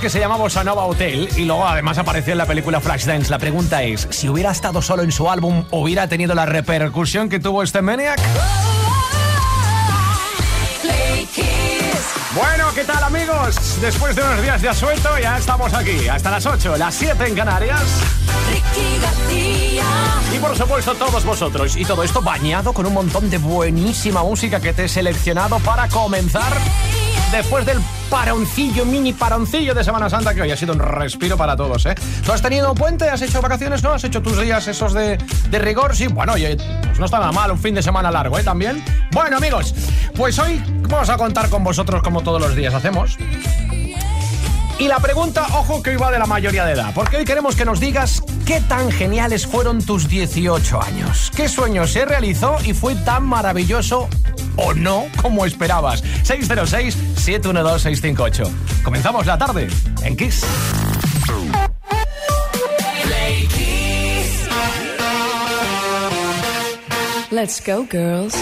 Que se llama Bossa Nova Hotel y luego además apareció en la película Flashdance. La pregunta es, si hubiera estado solo en su álbum, ¿hubiera tenido la repercusión que tuvo este Maniac? Bueno, ¿qué tal amigos? Después de unos días de asueto ya estamos aquí, hasta las 8, las 7 en Canarias. Y por supuesto todos vosotros. Y todo esto bañado con un montón de buenísima música que te he seleccionado para comenzar después del paroncillo, mini paroncillo de Semana Santa, que hoy ha sido un respiro para todos, ¿eh? ¿Tú has tenido puente? ¿Has hecho vacaciones? ¿No? ¿Has hecho tus días esos de, rigor? Sí, bueno, oye, pues no está nada mal, un fin de semana largo, ¿eh? También. Bueno, amigos, pues hoy vamos a contar con vosotros como todos los días hacemos. Y la pregunta, ojo que hoy va de la mayoría de edad, porque hoy queremos que nos digas qué tan geniales fueron tus 18 años. ¿Qué sueño se realizó y fue tan maravilloso o no como esperabas? 606-712-658. Comenzamos la tarde en Kiss. Let's go, girls.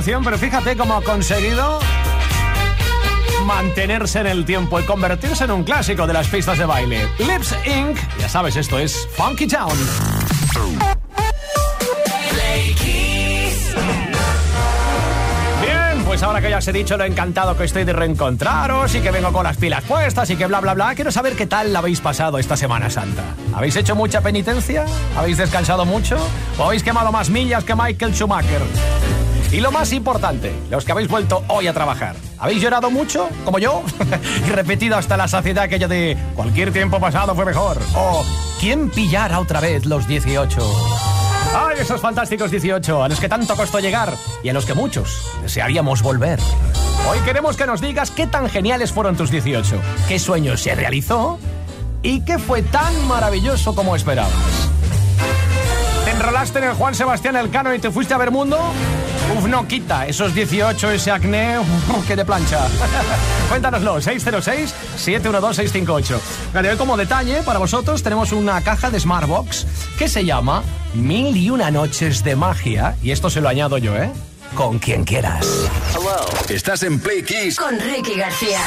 Pero fíjate cómo ha conseguido mantenerse en el tiempo y convertirse en un clásico de las pistas de baile. Lips Inc. Ya sabes, esto es Funky Town. Bien, pues ahora que ya os he dicho lo encantado que estoy de reencontraros y que vengo con las pilas puestas y que bla bla bla, quiero saber qué tal la habéis pasado esta Semana Santa. ¿Habéis hecho mucha penitencia? ¿Habéis descansado mucho? ¿O habéis quemado más millas que Michael Schumacher? Y lo más importante, los que habéis vuelto hoy a trabajar. ¿Habéis llorado mucho, como yo? y repetido hasta la saciedad aquello de cualquier tiempo pasado fue mejor. O ¿quién pillara otra vez los 18? ¡Ay, esos fantásticos 18 a los que tanto costó llegar y a los que muchos desearíamos volver! Hoy queremos que nos digas qué tan geniales fueron tus 18, qué sueño se realizó y qué fue tan maravilloso como esperabas. ¿Te enrolaste en el Juan Sebastián Elcano y te fuiste a ver mundo? Uf, no quita, esos 18, ese acné, uf, que de plancha. Cuéntanoslo, 606-712-658. Vale, hoy como detalle, para vosotros tenemos una caja de Smartbox que se llama Mil y una noches de magia. Y esto se lo añado yo, ¿eh? Con quien quieras. Estás en Play Kiss. Con Ricky García.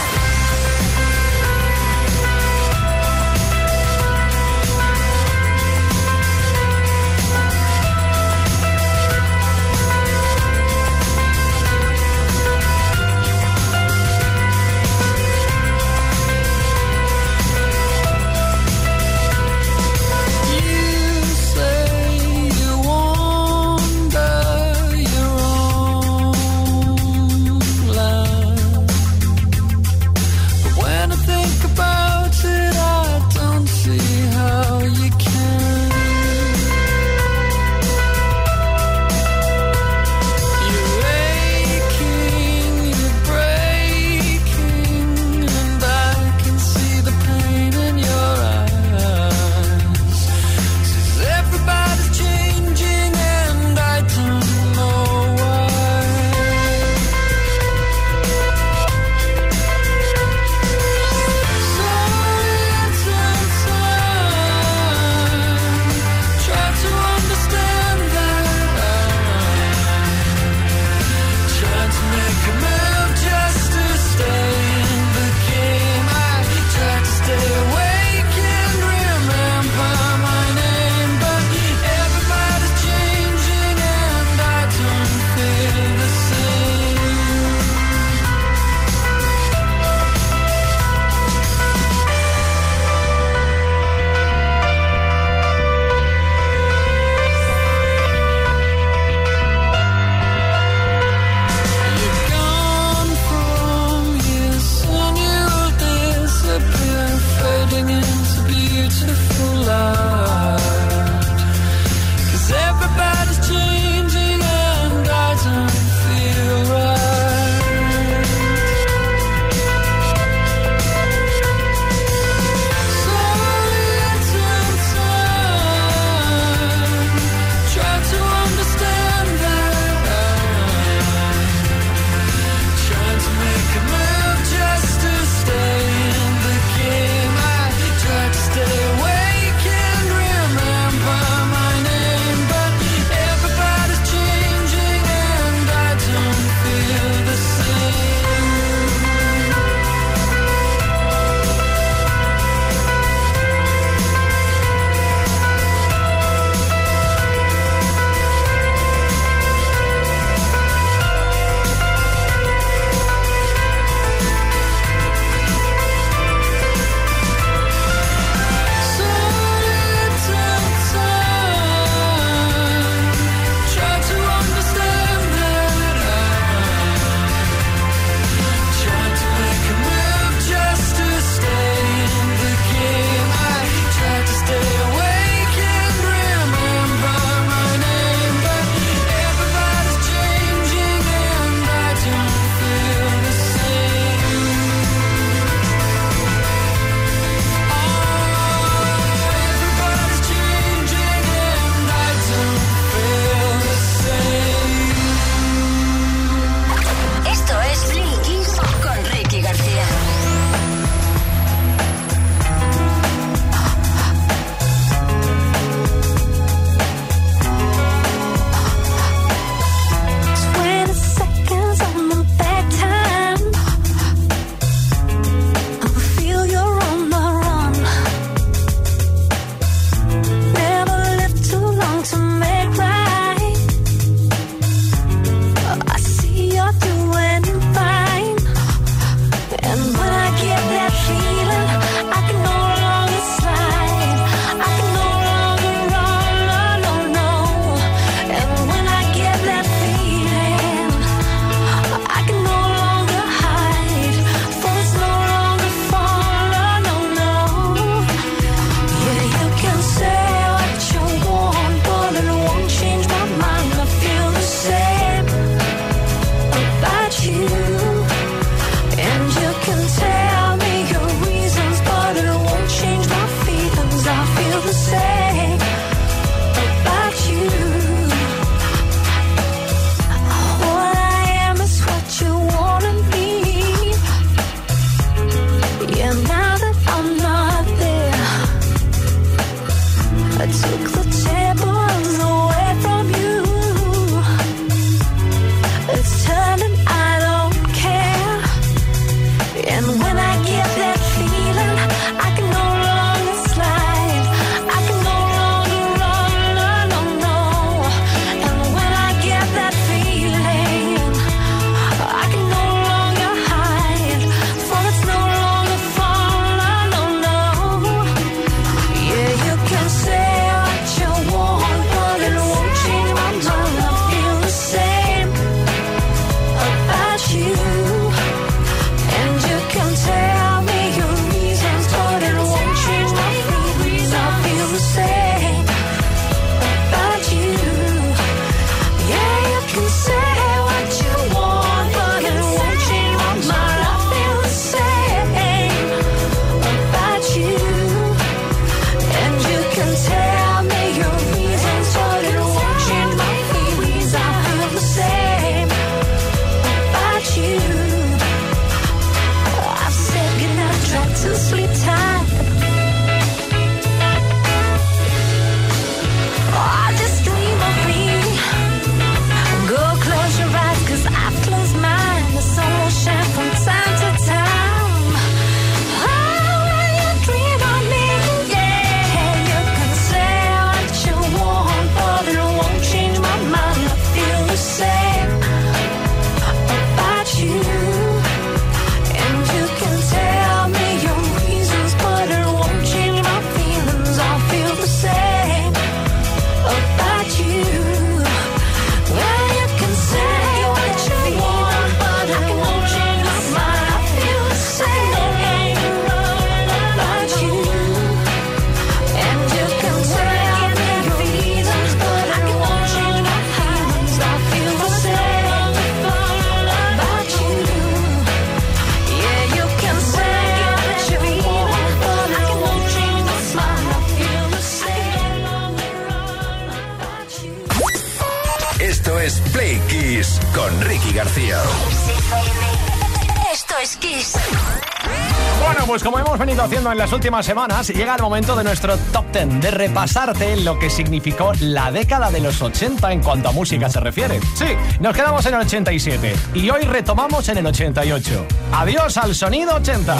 Haciendo en las últimas semanas, llega el momento de nuestro top 10, de repasarte lo que significó la década de los 80 en cuanto a música se refiere. Sí, nos quedamos en el 87 y hoy retomamos en el 88. Adiós al sonido 80.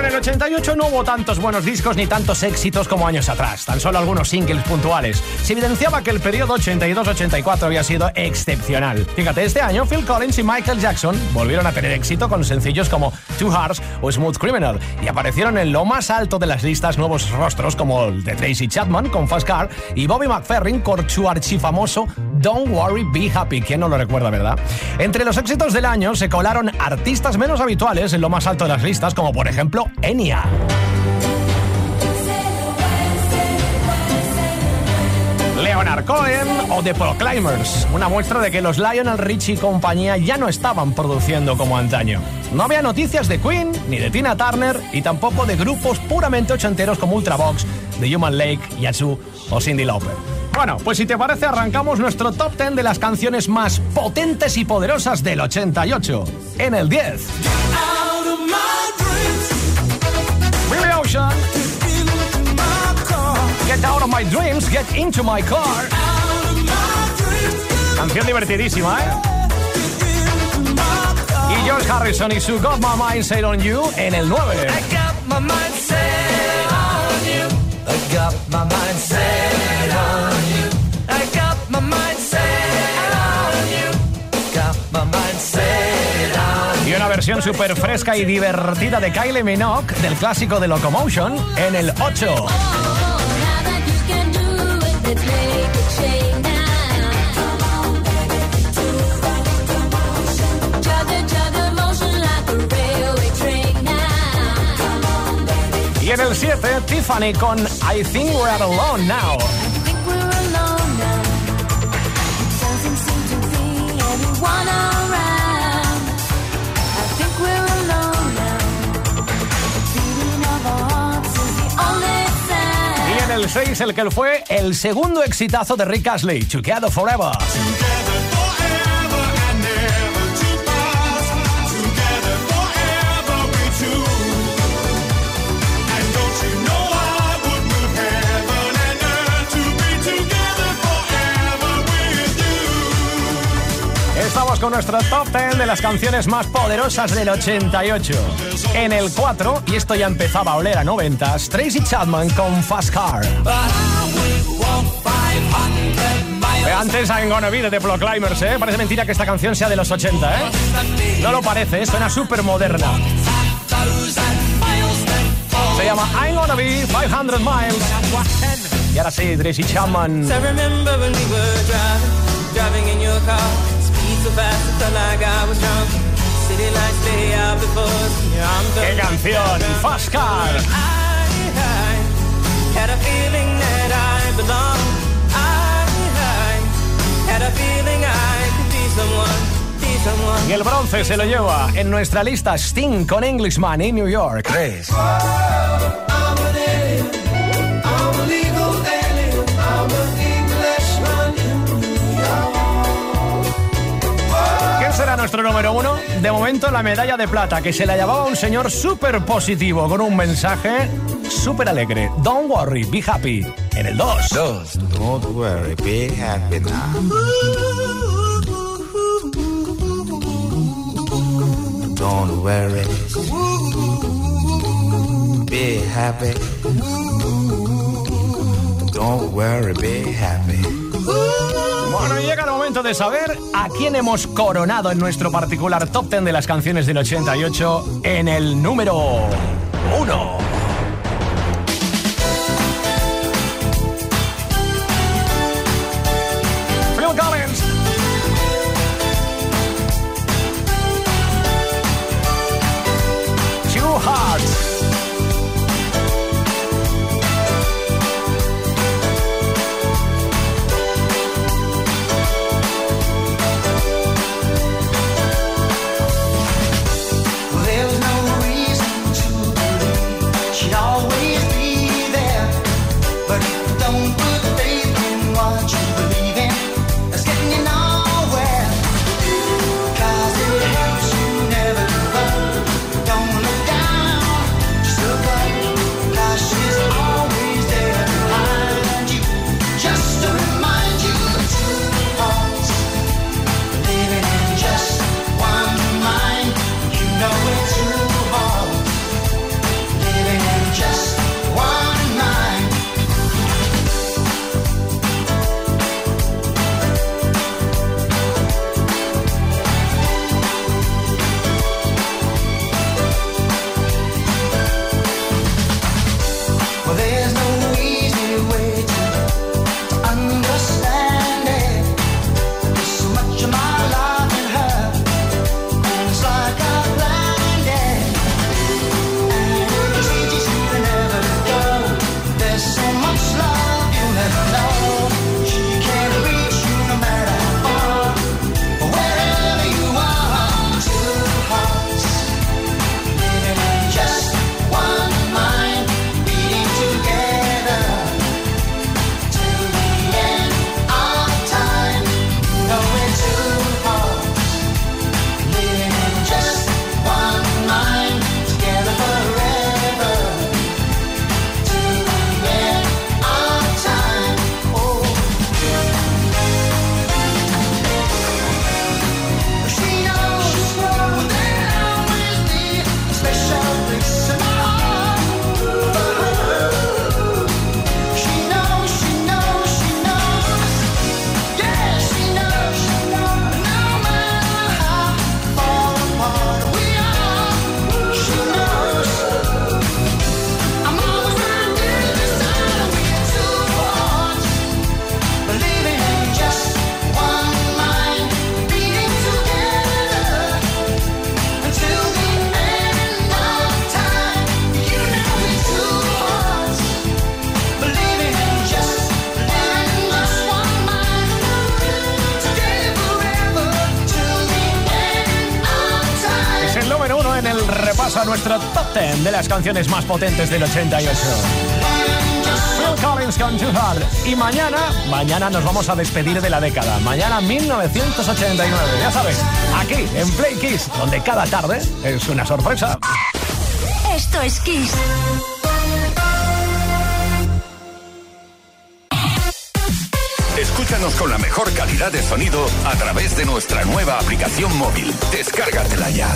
En el 88 no hubo tantos buenos discos ni tantos éxitos como años atrás, tan solo algunos singles puntuales. Se evidenciaba que el periodo 82-84 había sido excepcional. Fíjate, este año Phil Collins y Michael Jackson volvieron a tener éxito con sencillos como Two Hearts o Smooth Criminal y aparecieron en lo más alto de las listas nuevos rostros como el de Tracy Chapman con Fast Car y Bobby McFerrin con su archifamoso Don't Worry Be Happy, ¿quién no lo recuerda, verdad? Entre los éxitos del año se colaron artistas menos habituales en lo más alto de las listas como por ejemplo Enya. Leonard Cohen o The Proclaimers, una muestra de que los Lionel Richie y compañía ya no estaban produciendo como antaño. No había noticias de Queen, ni de Tina Turner, y tampoco de grupos puramente ochenteros como Ultravox, The Human Lake, Yazoo o Cindy Lauper. Bueno, pues si te parece arrancamos nuestro top 10 de las canciones más potentes y poderosas del 88. En el 10, Ocean. Get Out of My Dreams, Get Into My Car. Canción divertidísima, ¿eh? Y George Harrison y su Got My Mind Set On You en el 9. I got my mind set on you. I got my versión súper fresca y divertida de Kylie Minogue del clásico de Locomotion en el 8. Now that you can do it, let's make a change now. Chugga, chugga, motion like a railway train now. Y en el 7, Tiffany con I Think We're Alone Now. I el 6, el que fue el segundo exitazo de Rick Astley. Together forever con nuestro top 10 de las canciones más poderosas del 88. En el 4, y esto ya empezaba a oler a noventas, Tracy Chapman con Fast Car. But I will walk 500 miles. Eh, Antes I'm Gonna Be de The Proclaimers, ¿eh? Parece mentira que esta canción sea de los 80, ¿eh? No lo parece, ¿eh? suena súper moderna. Se llama I'm Gonna Be 500 Miles. Y ahora sí, Tracy Chapman. Driving in your car. Qué canción, Fast Car. Y el bronce se lo lleva en nuestra lista Sting con Englishman en New York. 3. nuestro número uno, de momento la medalla de plata que se la llevaba un señor súper positivo con un mensaje súper alegre. Don't worry, be happy. En el 2. Dos. Don't worry, be happy now. Don't worry. Be happy. Don't worry, be happy de saber a quién hemos coronado en nuestro particular top 10 de las canciones del 88 en el número 1. canciones más potentes del 88. Phil Collins con Too Hard. Y mañana, mañana nos vamos a despedir de la década. Mañana 1989. Ya sabes, aquí en Play Kiss, donde cada tarde es una sorpresa. Esto es Kiss. Escúchanos con la mejor calidad de sonido a través de nuestra nueva aplicación móvil. Descárgatela ya.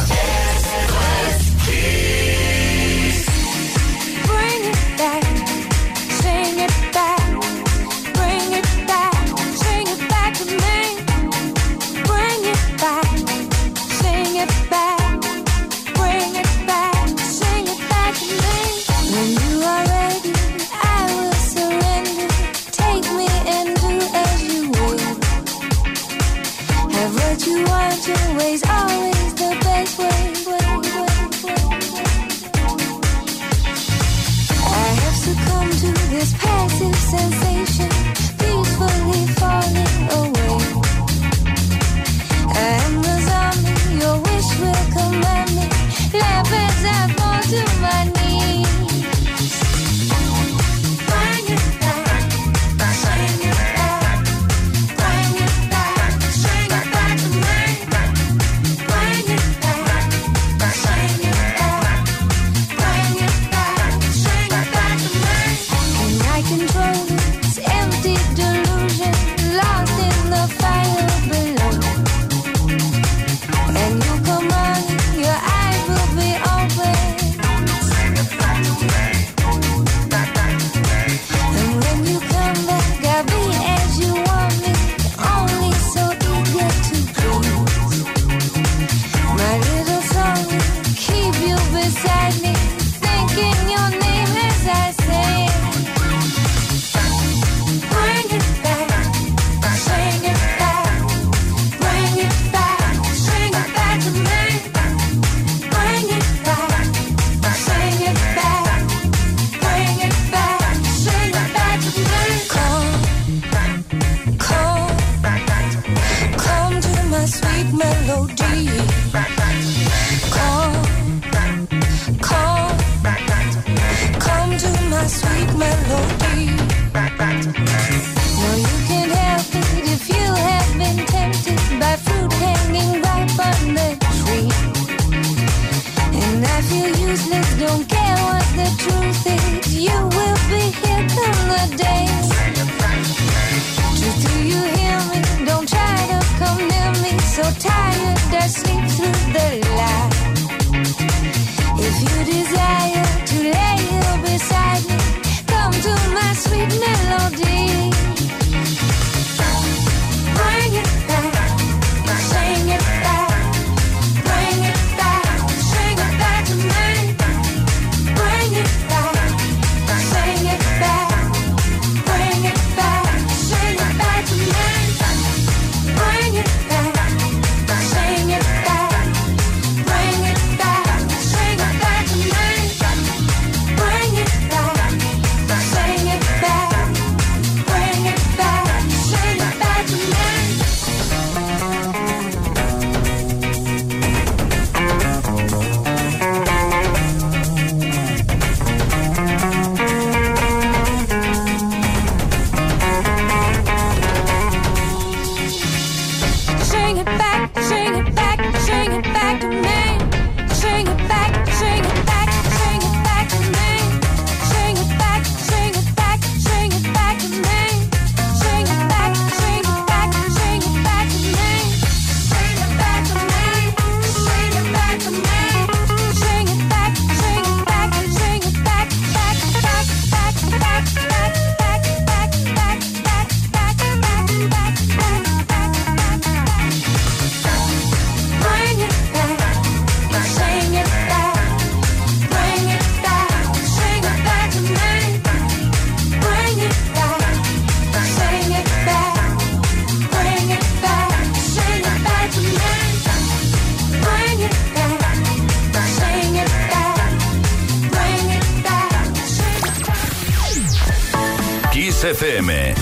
FM.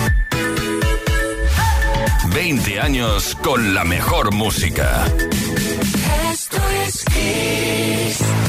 20 años con la mejor música. Esto es Kiss.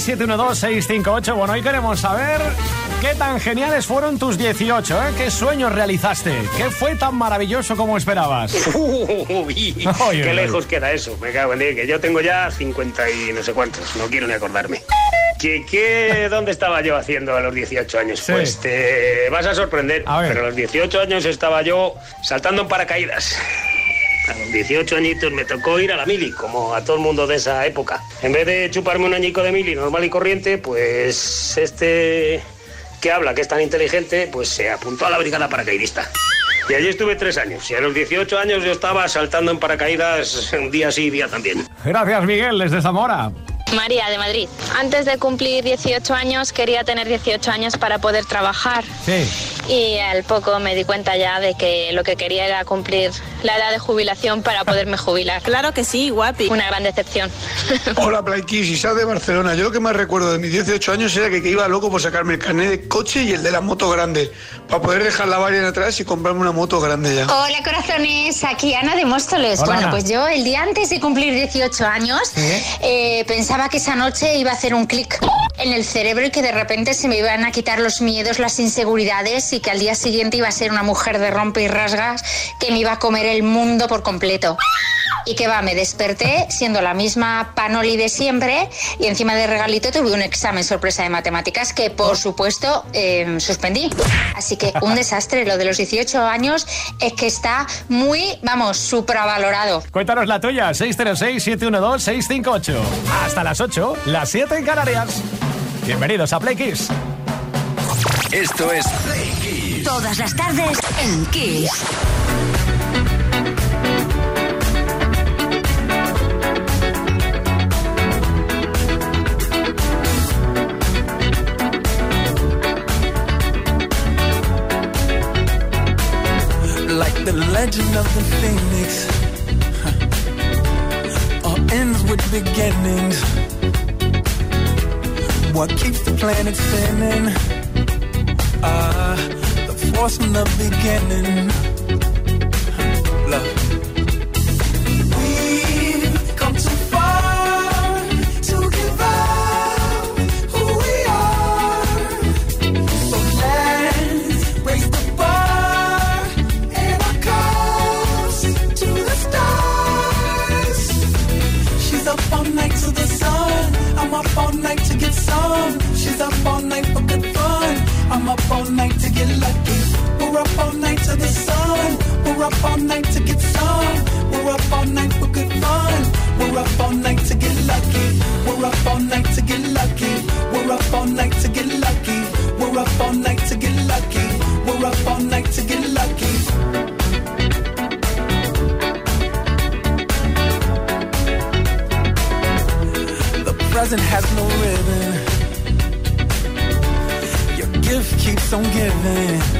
606-712-658. Bueno, hoy queremos saber qué tan geniales fueron tus 18, ¿eh? ¿Qué sueños realizaste? ¿Qué fue tan maravilloso como esperabas? Uy, qué lejos queda eso. Me cago en que yo tengo ya 50 y no sé cuántos. No quiero ni acordarme. ¿Qué, qué, ¿Dónde estaba yo haciendo a los 18 años? Sí. Pues te vas a sorprender. A. Pero a los 18 años estaba yo saltando en paracaídas. A los 18 añitos me tocó ir a la mili, como a todo el mundo de esa época. En vez de chuparme un añico de mili normal y corriente, pues este que habla, que es tan inteligente, pues se apuntó a la brigada paracaidista. Y allí estuve tres años. Y a los 18 años yo estaba saltando en paracaídas un día sí y día también. Gracias, Miguel, desde Zamora. María de Madrid. Antes de cumplir 18 años quería tener 18 años para poder trabajar Sí. Y al poco me di cuenta ya de que lo que quería era cumplir la edad de jubilación para poderme jubilar. Claro que sí, guapi. Una gran decepción. Hola, Playkis, Isaac de Barcelona. Yo lo que más recuerdo de mis 18 años era que, que iba loco por sacarme el carnet de coche y el de la moto grande, para poder dejar la varian atrás y comprarme una moto grande ya. Hola corazones, aquí Ana de Móstoles. Hola, bueno, Ana. pues yo el día antes de cumplir 18 años eh, pensaba que esa noche iba a hacer un clic en el cerebro y que de repente se me iban a quitar los miedos, las inseguridades y que al día siguiente iba a ser una mujer de rompe y rasgas que me iba a comer el mundo por completo. Y que va, me desperté siendo la misma Panoli de siempre y encima de regalito tuve un examen sorpresa de matemáticas que por supuesto eh, suspendí. Así que un desastre, lo de los 18 años es que está muy, vamos, supravalorado. Cuéntanos la tuya, 606-712-658. Hasta las 8, las 7 en Canarias. Bienvenidos a Play Kiss. Esto es Play Kiss. Todas las tardes en Kiss. like the legend of the phoenix. huh, All ends with beginnings. What keeps the planet spinning? Ah, the from the beginning. To the sun. We're up all night to get some. We're up all night for good fun. We're up all night to get lucky. We're up all night to get lucky. We're up all night to get lucky. We're up all night to get lucky. We're up all night to get lucky. The present has no ribbon. Your gift keeps on giving.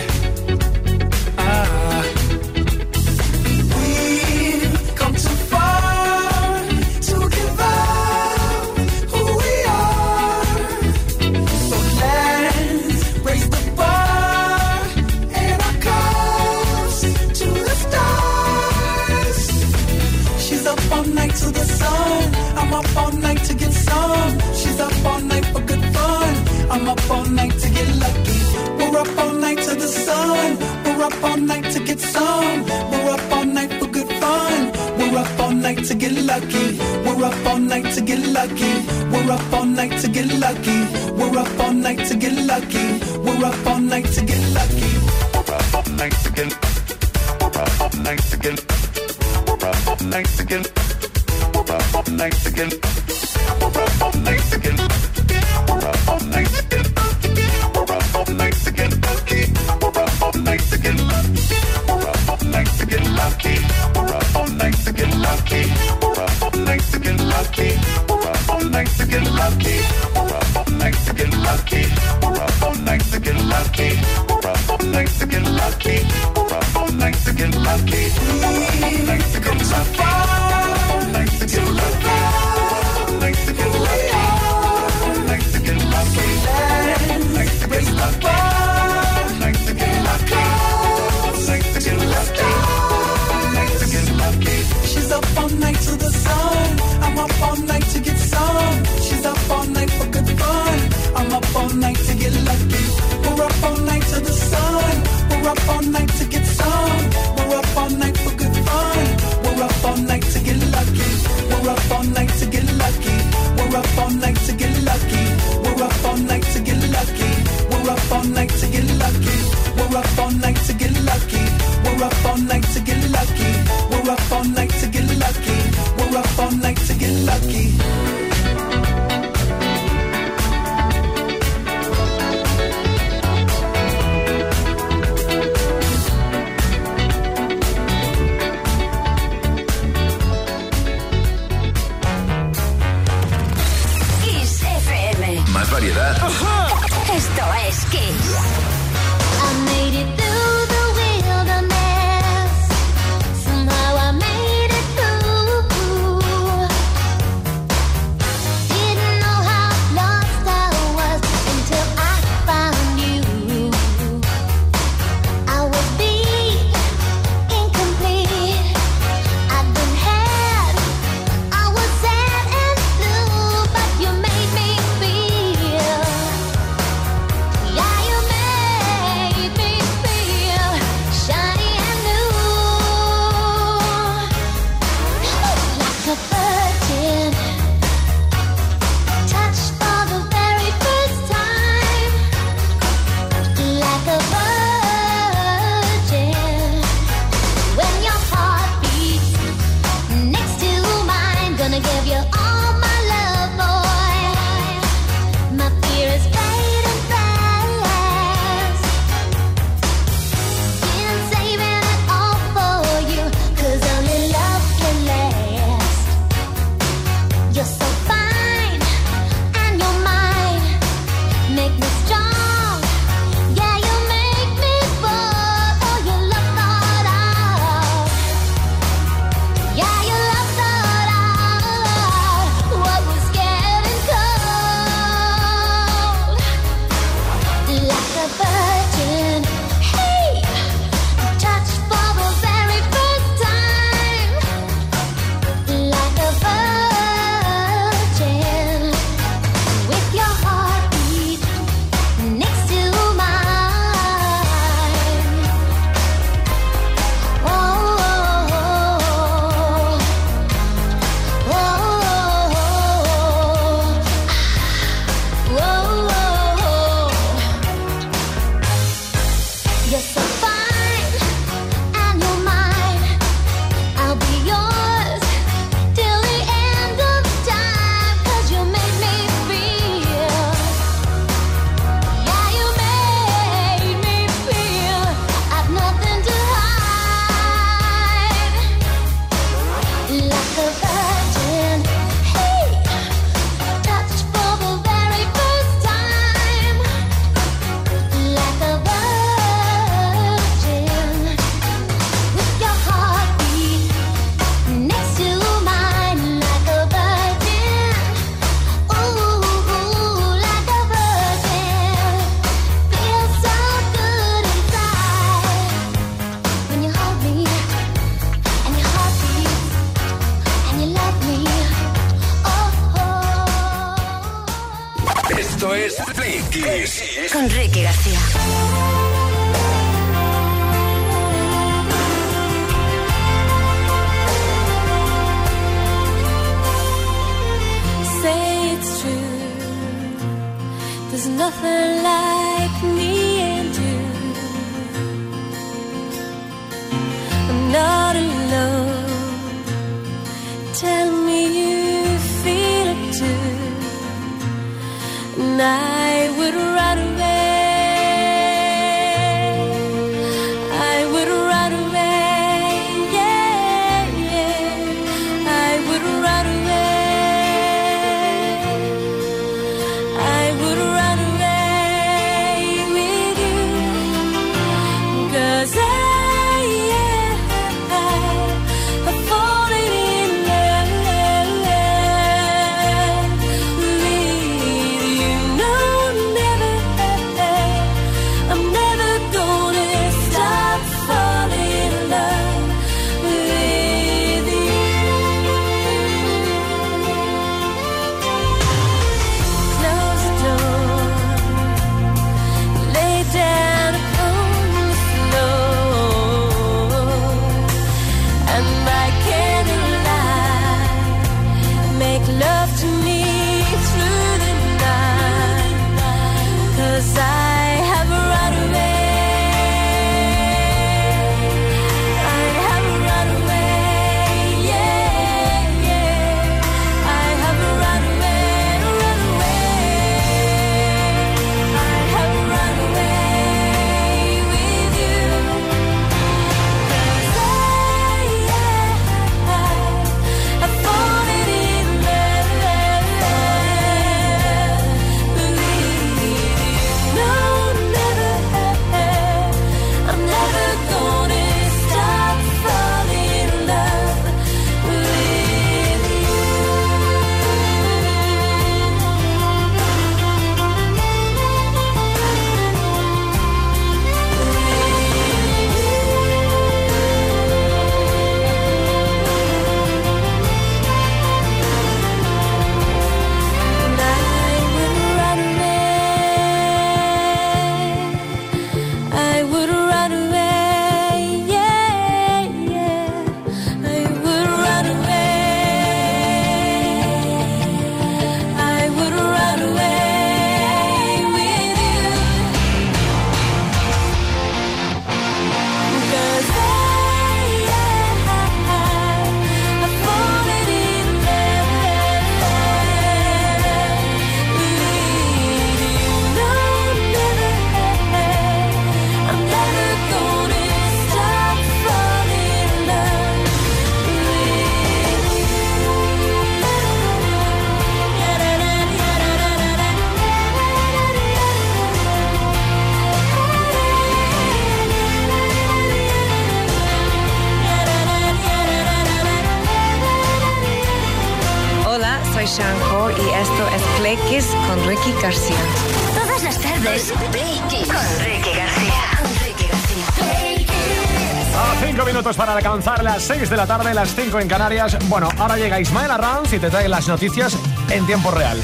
Alcanzar las 6 de la tarde, las 5 en Canarias. Bueno, ahora llega Ismael Arranz y te trae las noticias en tiempo real.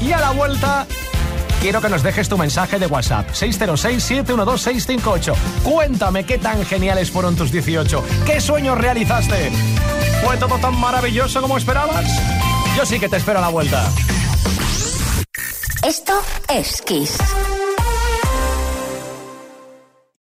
Y a la vuelta, quiero que nos dejes tu mensaje de WhatsApp. 606-712-658. Cuéntame qué tan geniales fueron tus 18. ¿Qué sueños realizaste? ¿Fue todo tan maravilloso como esperabas? Yo sí que te espero a la vuelta. Esto es Kiss.